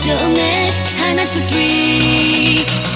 情熱放つ Tree